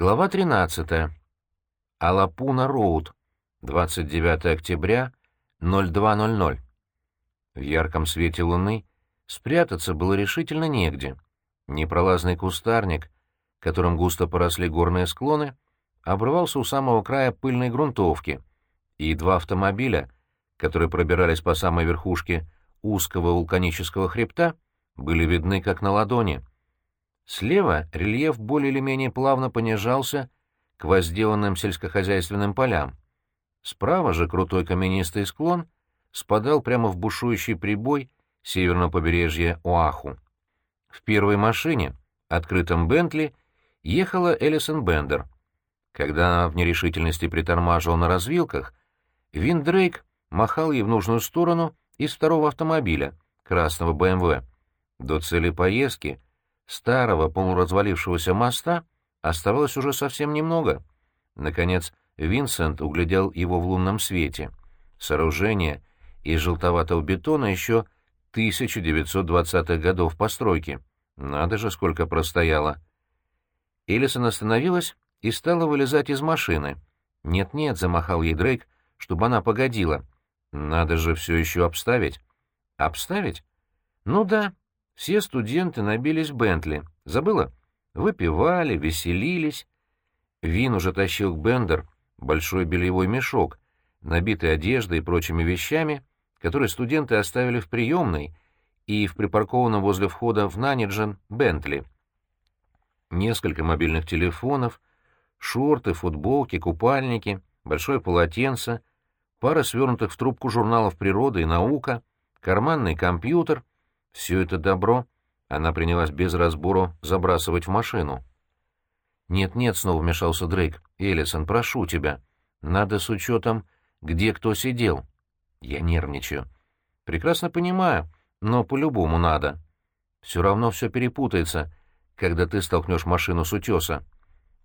Глава 13. Алапуна Роуд. 29 октября, 02.00. В ярком свете луны спрятаться было решительно негде. Непролазный кустарник, которым густо поросли горные склоны, обрывался у самого края пыльной грунтовки, и два автомобиля, которые пробирались по самой верхушке узкого вулканического хребта, были видны как на ладони. Слева рельеф более или менее плавно понижался к возделанным сельскохозяйственным полям. Справа же крутой каменистый склон спадал прямо в бушующий прибой северного побережья Оаху. В первой машине, открытом Бентли, ехала Элисон Бендер. Когда она в нерешительности притормаживала на развилках, Вин Дрейк махал ей в нужную сторону из второго автомобиля, красного БМВ. До цели поездки, старого полуразвалившегося моста, оставалось уже совсем немного. Наконец, Винсент углядел его в лунном свете. Сооружение из желтоватого бетона еще 1920-х годов постройки. Надо же, сколько простояло. Элисон остановилась и стала вылезать из машины. «Нет-нет», — замахал ей Дрейк, чтобы она погодила. «Надо же все еще обставить». «Обставить?» «Ну да. Все студенты набились Бентли. Забыла?» Выпивали, веселились. Вин уже тащил Бендер большой бельевой мешок, набитый одеждой и прочими вещами, которые студенты оставили в приемной и в припаркованном возле входа в Наниджен Бентли. Несколько мобильных телефонов, шорты, футболки, купальники, большое полотенце, пара свернутых в трубку журналов «Природа» и «Наука», карманный компьютер — все это добро — она принялась без разбору забрасывать в машину. «Нет-нет», — снова вмешался Дрейк. «Эллисон, прошу тебя. Надо с учетом, где кто сидел». «Я нервничаю». «Прекрасно понимаю, но по-любому надо. Все равно все перепутается, когда ты столкнешь машину с утеса».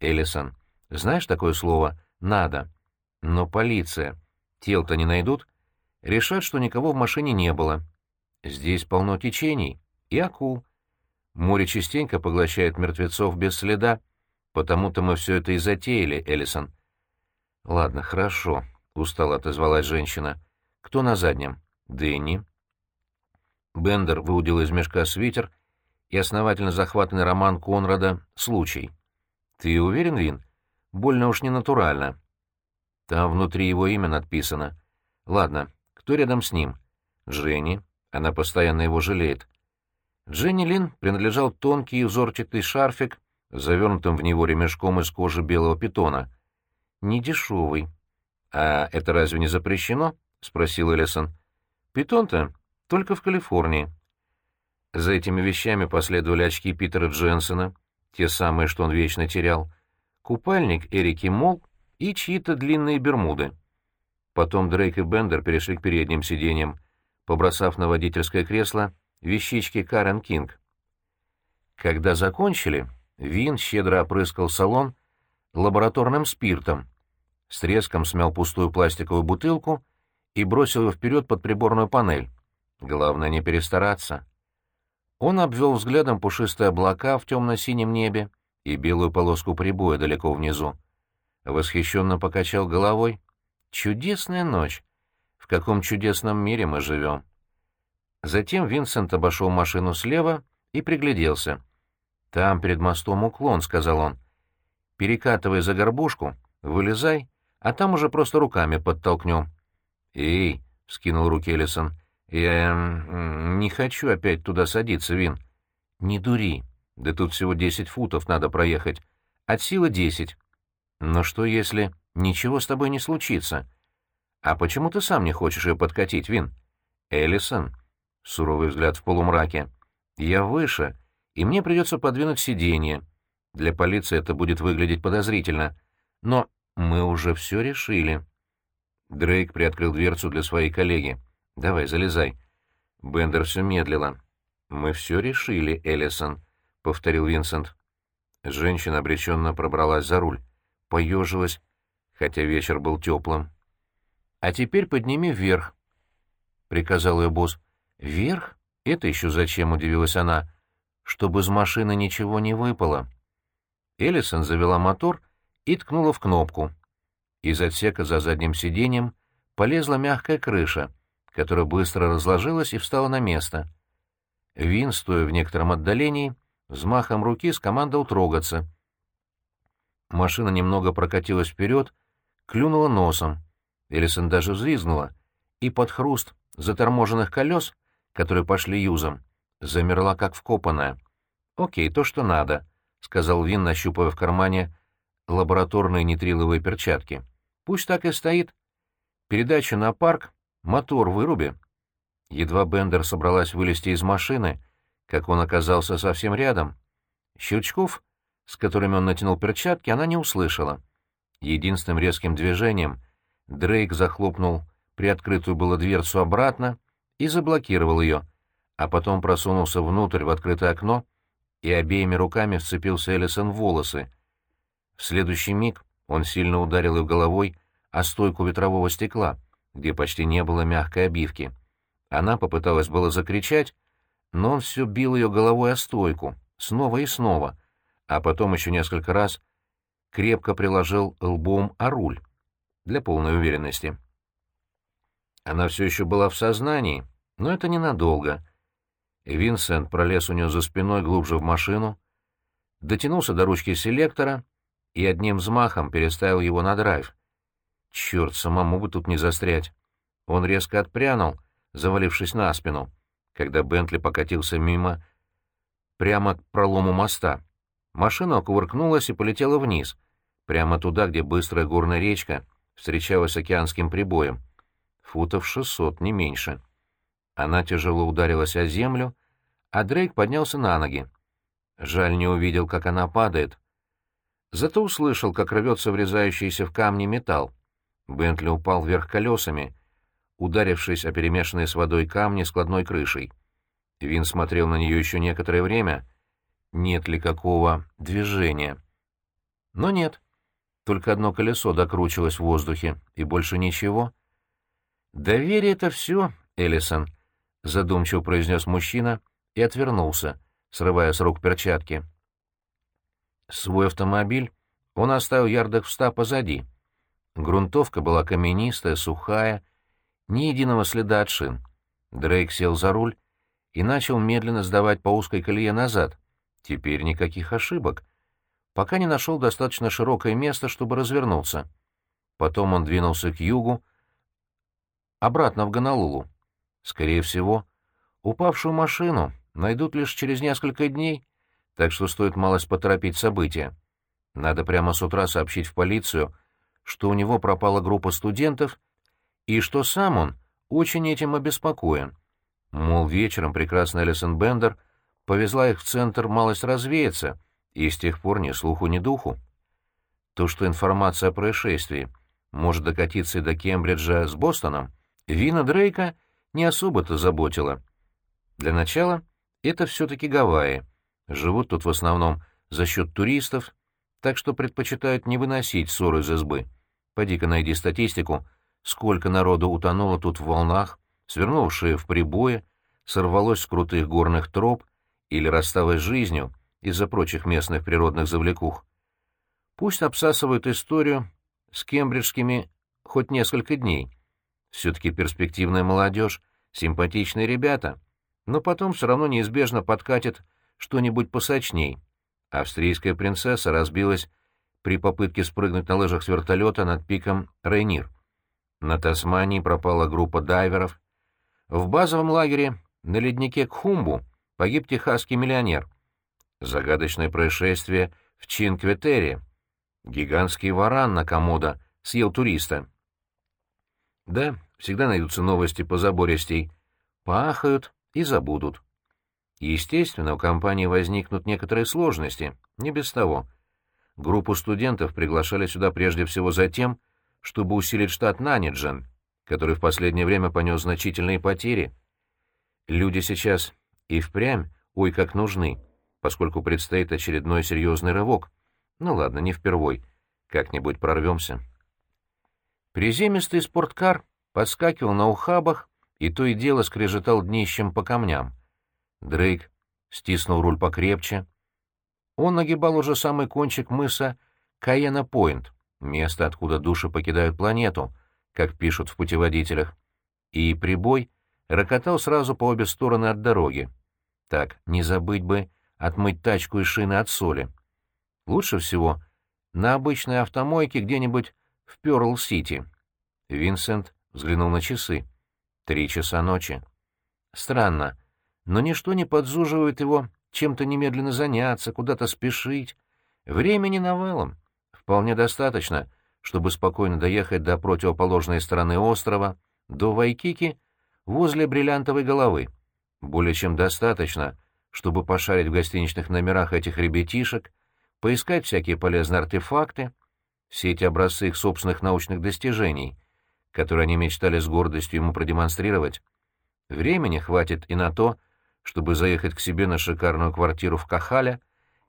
«Эллисон, знаешь такое слово «надо»?» «Но полиция. Тел-то не найдут?» «Решат, что никого в машине не было. Здесь полно течений» и акул. Море частенько поглощает мертвецов без следа, потому-то мы все это и затеяли, Эллисон. — Ладно, хорошо, — устало отозвалась женщина. — Кто на заднем? — Дэнни. Бендер выудил из мешка свитер и основательно захватанный роман Конрада «Случай». — Ты уверен, Вин? Больно уж не натурально. Там внутри его имя надписано. Ладно, кто рядом с ним? Женни. Она постоянно его жалеет. Дженни Лин принадлежал тонкий узорчатый шарфик, завернутым в него ремешком из кожи белого питона. «Недешевый». «А это разве не запрещено?» — спросил Эллисон. «Питон-то только в Калифорнии». За этими вещами последовали очки Питера Дженсона, те самые, что он вечно терял, купальник Эрики Мол и чьи-то длинные бермуды. Потом Дрейк и Бендер перешли к передним сиденьям, побросав на водительское кресло вещички Карен Кинг. Когда закончили, Вин щедро опрыскал салон лабораторным спиртом, с треском смял пустую пластиковую бутылку и бросил ее вперед под приборную панель. Главное не перестараться. Он обвел взглядом пушистые облака в темно-синем небе и белую полоску прибоя далеко внизу. Восхищенно покачал головой. «Чудесная ночь! В каком чудесном мире мы живем!» Затем Винсент обошел машину слева и пригляделся. «Там перед мостом уклон», — сказал он. «Перекатывай за горбушку, вылезай, а там уже просто руками подтолкнем». «Эй!» — скинул руки Эллисон. «Я не хочу опять туда садиться, Вин». «Не дури. Да тут всего десять футов надо проехать. От силы десять. Но что если ничего с тобой не случится? А почему ты сам не хочешь ее подкатить, Вин?» «Эллисон...» суровый взгляд в полумраке. «Я выше, и мне придется подвинуть сиденье. Для полиции это будет выглядеть подозрительно. Но мы уже все решили». Дрейк приоткрыл дверцу для своей коллеги. «Давай, залезай». Бендер все медлила. «Мы все решили, Эллисон», — повторил Винсент. Женщина обреченно пробралась за руль. Поежилась, хотя вечер был теплым. «А теперь подними вверх», — приказал ее босс. «Вверх? Это еще зачем?» — удивилась она. «Чтобы из машины ничего не выпало». Эллисон завела мотор и ткнула в кнопку. Из отсека за задним сиденьем полезла мягкая крыша, которая быстро разложилась и встала на место. Вин, стоя в некотором отдалении, взмахом руки скомандовал трогаться. Машина немного прокатилась вперед, клюнула носом. Эллисон даже взвизгнула, и под хруст заторможенных колес, которые пошли юзом, замерла как вкопанная. «Окей, то, что надо», — сказал Вин, нащупывая в кармане лабораторные нитриловые перчатки. «Пусть так и стоит. Передачу на парк, мотор выруби». Едва Бендер собралась вылезти из машины, как он оказался совсем рядом. Щелчков, с которыми он натянул перчатки, она не услышала. Единственным резким движением Дрейк захлопнул приоткрытую было дверцу обратно и заблокировал ее, а потом просунулся внутрь в открытое окно и обеими руками вцепился Эллисон в волосы. В следующий миг он сильно ударил ее головой о стойку ветрового стекла, где почти не было мягкой обивки. Она попыталась было закричать, но он все бил ее головой о стойку, снова и снова, а потом еще несколько раз крепко приложил лбом о руль для полной уверенности. Она все еще была в сознании, но это ненадолго. Винсент пролез у нее за спиной глубже в машину, дотянулся до ручки селектора и одним взмахом переставил его на драйв. Черт, самому бы тут не застрять. Он резко отпрянул, завалившись на спину, когда Бентли покатился мимо прямо к пролому моста. Машина кувыркнулась и полетела вниз, прямо туда, где быстрая горная речка — встречалась океанским прибоем. Футов шестьсот, не меньше. Она тяжело ударилась о землю, а Дрейк поднялся на ноги. Жаль, не увидел, как она падает. Зато услышал, как рвется врезающийся в камни металл. Бентли упал вверх колесами, ударившись о перемешанные с водой камни складной крышей. Вин смотрел на нее еще некоторое время. Нет ли какого движения? Но нет. Только одно колесо докручивалось в воздухе, и больше ничего. «Доверие — это все, Эллисон», — задумчиво произнес мужчина и отвернулся, срывая с рук перчатки. Свой автомобиль он оставил ярдах в ста позади. Грунтовка была каменистая, сухая, ни единого следа от шин. Дрейк сел за руль и начал медленно сдавать по узкой колее назад. Теперь никаких ошибок — пока не нашел достаточно широкое место, чтобы развернуться. Потом он двинулся к югу, обратно в Гонолулу. Скорее всего, упавшую машину найдут лишь через несколько дней, так что стоит малость поторопить события. Надо прямо с утра сообщить в полицию, что у него пропала группа студентов и что сам он очень этим обеспокоен. Мол, вечером прекрасная Элисон Бендер повезла их в центр малость развеяться — и с тех пор ни слуху, ни духу. То, что информация о происшествии может докатиться и до Кембриджа с Бостоном, Вина Дрейка не особо-то заботила. Для начала, это все-таки Гавайи. Живут тут в основном за счет туристов, так что предпочитают не выносить ссоры из избы. Поди-ка найди статистику, сколько народу утонуло тут в волнах, свернувшие в прибое, сорвалось с крутых горных троп или рассталось с жизнью — из-за прочих местных природных завлекух. Пусть обсасывают историю с кембриджскими хоть несколько дней. Все-таки перспективная молодежь, симпатичные ребята, но потом все равно неизбежно подкатит что-нибудь посочней. Австрийская принцесса разбилась при попытке спрыгнуть на лыжах с вертолета над пиком Рейнир. На Тасмании пропала группа дайверов. В базовом лагере на леднике Кхумбу погиб техасский миллионер. Загадочное происшествие в Чинкветере. Гигантский варан на комода съел туриста. Да, всегда найдутся новости по забористей. Поахают и забудут. Естественно, у компании возникнут некоторые сложности, не без того. Группу студентов приглашали сюда прежде всего за тем, чтобы усилить штат Наниджен, который в последнее время понес значительные потери. Люди сейчас и впрямь ой как нужны поскольку предстоит очередной серьезный рывок. Ну ладно, не впервой. Как-нибудь прорвемся. Приземистый спорткар подскакивал на ухабах и то и дело скрежетал днищем по камням. Дрейк стиснул руль покрепче. Он нагибал уже самый кончик мыса Каена-Пойнт, место, откуда души покидают планету, как пишут в путеводителях, и прибой рокотал сразу по обе стороны от дороги. Так, не забыть бы отмыть тачку и шины от соли. Лучше всего на обычной автомойке где-нибудь в Пёрл-Сити. Винсент взглянул на часы. Три часа ночи. Странно, но ничто не подзуживает его чем-то немедленно заняться, куда-то спешить. Времени навалом. Вполне достаточно, чтобы спокойно доехать до противоположной стороны острова, до Вайкики, возле бриллиантовой головы. Более чем достаточно, чтобы пошарить в гостиничных номерах этих ребятишек, поискать всякие полезные артефакты, все эти образцы их собственных научных достижений, которые они мечтали с гордостью ему продемонстрировать. Времени хватит и на то, чтобы заехать к себе на шикарную квартиру в Кахале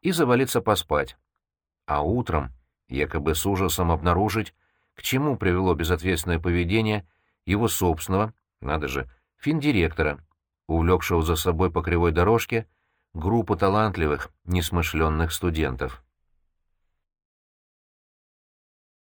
и завалиться поспать. А утром, якобы с ужасом обнаружить, к чему привело безответственное поведение его собственного, надо же, финдиректора, увлекшего за собой по кривой дорожке группу талантливых, несмышленных студентов.